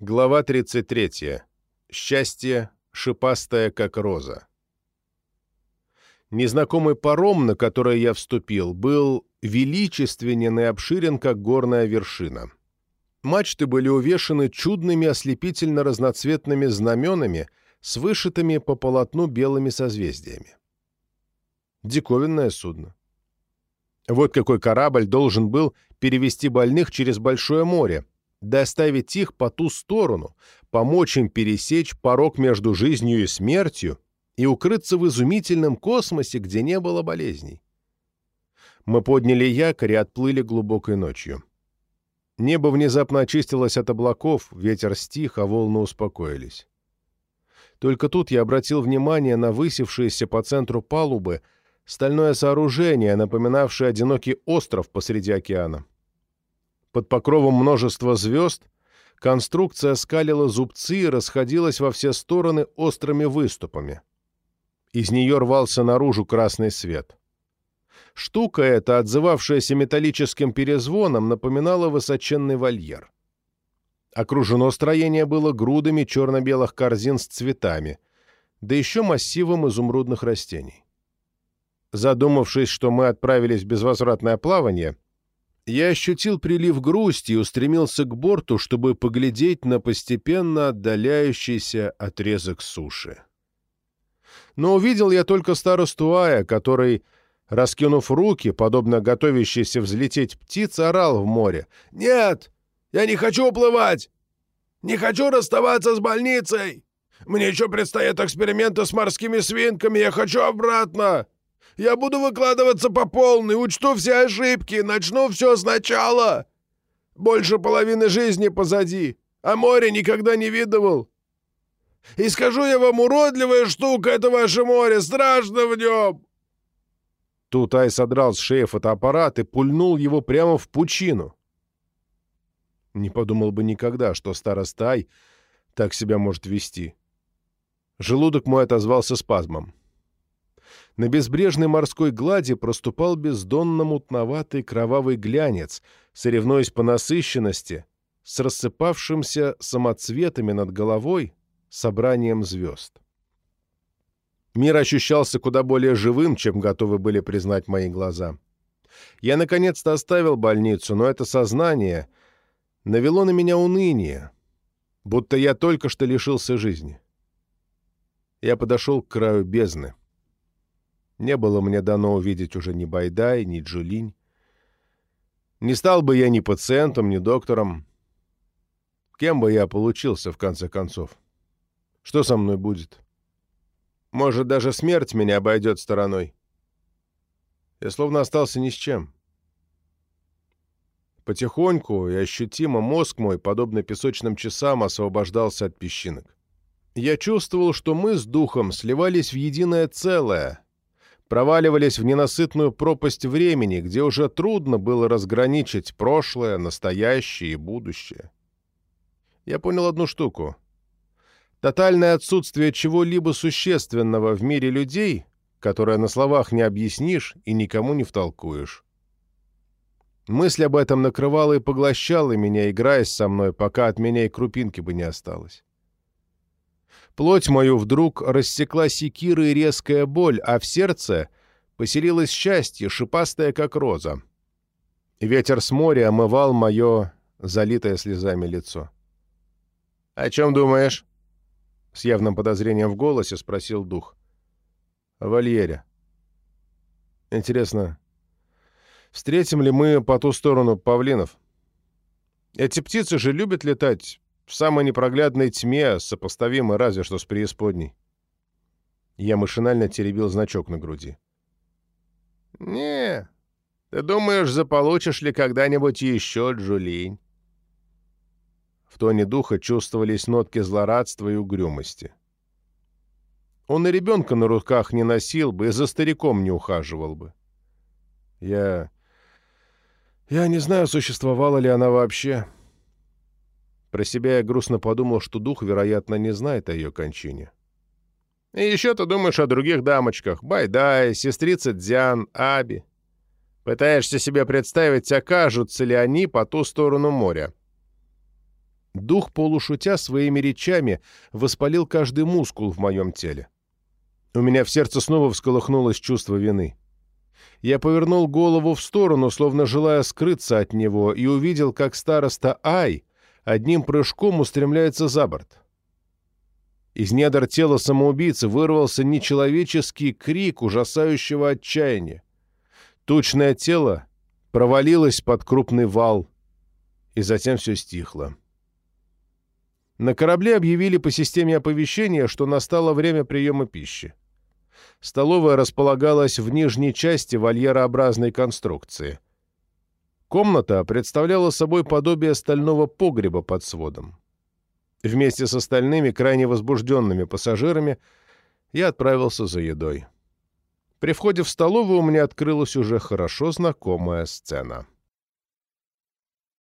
Глава 33. Счастье, шипастое, как роза. Незнакомый паром, на который я вступил, был величественен и обширен, как горная вершина. Мачты были увешаны чудными ослепительно-разноцветными знаменами с вышитыми по полотну белыми созвездиями. Диковинное судно. Вот какой корабль должен был перевести больных через Большое море, доставить их по ту сторону, помочь им пересечь порог между жизнью и смертью и укрыться в изумительном космосе, где не было болезней. Мы подняли якорь и отплыли глубокой ночью. Небо внезапно очистилось от облаков, ветер стих, а волны успокоились. Только тут я обратил внимание на высевшееся по центру палубы стальное сооружение, напоминавшее одинокий остров посреди океана. Под покровом множества звезд конструкция скалила зубцы и расходилась во все стороны острыми выступами. Из нее рвался наружу красный свет. Штука эта, отзывавшаяся металлическим перезвоном, напоминала высоченный вольер. Окружено строение было грудами черно-белых корзин с цветами, да еще массивом изумрудных растений. Задумавшись, что мы отправились в безвозвратное плавание, я ощутил прилив грусти и устремился к борту, чтобы поглядеть на постепенно отдаляющийся отрезок суши. Но увидел я только старосту Ая, который, раскинув руки, подобно готовящейся взлететь птиц, орал в море. «Нет! Я не хочу уплывать! Не хочу расставаться с больницей! Мне еще предстоят эксперименты с морскими свинками, я хочу обратно!» Я буду выкладываться по полной, учту все ошибки, начну все сначала. Больше половины жизни позади, а море никогда не видывал. И скажу я вам, уродливая штука это ваше море, страшно в нем!» Тут Ай содрал с шеи фотоаппарат и пульнул его прямо в пучину. Не подумал бы никогда, что староста Ай так себя может вести. Желудок мой отозвался спазмом. На безбрежной морской глади проступал бездонно-мутноватый кровавый глянец, соревнуясь по насыщенности с рассыпавшимся самоцветами над головой собранием звезд. Мир ощущался куда более живым, чем готовы были признать мои глаза. Я наконец-то оставил больницу, но это сознание навело на меня уныние, будто я только что лишился жизни. Я подошел к краю бездны. Не было мне дано увидеть уже ни Байдай, ни Джулинь. Не стал бы я ни пациентом, ни доктором. Кем бы я получился, в конце концов? Что со мной будет? Может, даже смерть меня обойдет стороной. Я словно остался ни с чем. Потихоньку и ощутимо мозг мой, подобно песочным часам, освобождался от песчинок. Я чувствовал, что мы с духом сливались в единое целое — проваливались в ненасытную пропасть времени, где уже трудно было разграничить прошлое, настоящее и будущее. Я понял одну штуку. Тотальное отсутствие чего-либо существенного в мире людей, которое на словах не объяснишь и никому не втолкуешь. Мысль об этом накрывала и поглощала меня, играясь со мной, пока от меня и крупинки бы не осталось. Плоть мою вдруг рассекла секира и резкая боль, а в сердце поселилось счастье, шипастое, как роза. Ветер с моря омывал мое залитое слезами лицо. «О чем думаешь?» — с явным подозрением в голосе спросил дух. «О вольере. Интересно, встретим ли мы по ту сторону павлинов? Эти птицы же любят летать в самой непроглядной тьме, сопоставимой разве что с преисподней. Я машинально теребил значок на груди. «Не, ты думаешь, заполучишь ли когда-нибудь еще, Джулинь?» В тоне духа чувствовались нотки злорадства и угрюмости. Он и ребенка на руках не носил бы, и за стариком не ухаживал бы. Я... Я не знаю, существовала ли она вообще. Про себя я грустно подумал, что дух, вероятно, не знает о ее кончине. «И еще ты думаешь о других дамочках. Байдай, сестрица Дзян, Аби. Пытаешься себе представить, окажутся ли они по ту сторону моря. Дух, полушутя своими речами, воспалил каждый мускул в моем теле. У меня в сердце снова всколыхнулось чувство вины. Я повернул голову в сторону, словно желая скрыться от него, и увидел, как староста Ай одним прыжком устремляется за борт. Из недр тела самоубийцы вырвался нечеловеческий крик ужасающего отчаяния. Тучное тело провалилось под крупный вал, и затем все стихло. На корабле объявили по системе оповещения, что настало время приема пищи. Столовая располагалась в нижней части вольерообразной конструкции. Комната представляла собой подобие стального погреба под сводом. Вместе с остальными крайне возбужденными пассажирами я отправился за едой. При входе в столовую у меня открылась уже хорошо знакомая сцена —